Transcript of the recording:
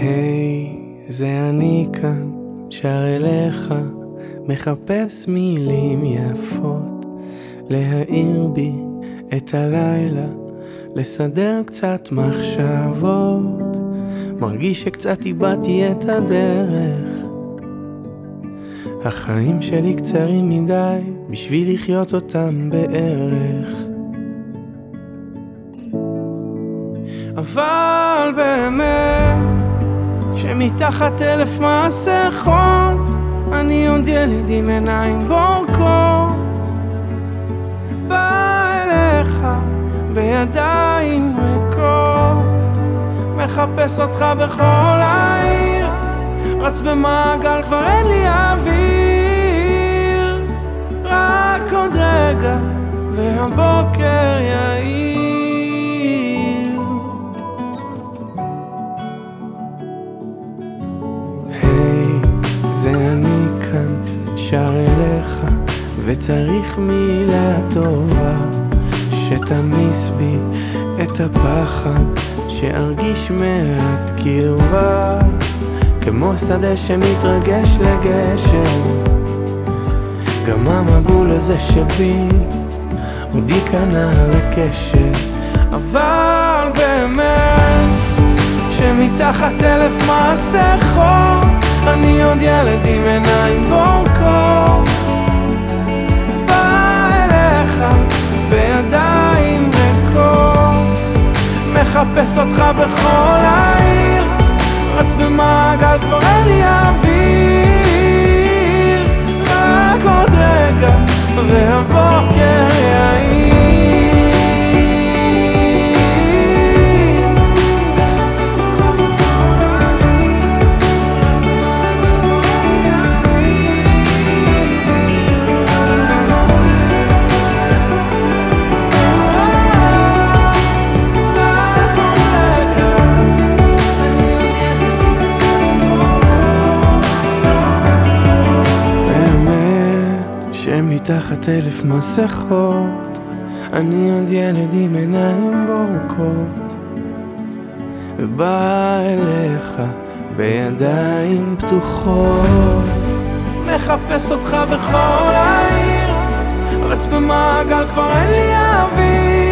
היי, זה אני כאן, שר אליך, מחפש מילים יפות, להאיר בי את הלילה, לסדר קצת מחשבות, מרגיש שקצת איבדתי את הדרך. החיים שלי קצרים מדי, בשביל לחיות אותם בערך. אבל באמת שמתחת אלף מסכות אני עוד ילד עם עיניים בורקות. בא אליך בידיים ריקות מחפש אותך בכל העיר. רץ במעגל כבר אין לי אוויר זה אני כאן, שר אליך, וצריך מילה טובה, שתמיס בי את הפחד, שארגיש מעט קרבה, כמו שדה שמתרגש לגשם, גם המבול הזה שבי, עוד ייכנע לקשת, אבל באמת, שמתחת אלף מסכות עוד ילד עם עיניים בורקות בא אליך בידיים ריקות. מחפש אותך בכל העיר. רץ במעגל כבר אין לי אוויר. רק עוד רגע והבוקר שמתחת אלף מסכות. אני עוד ילד עם עיניים בורקות. ובא אליך בידיים פתוחות. מחפש אותך בכל העיר. רץ במעגל כבר אין לי אוויר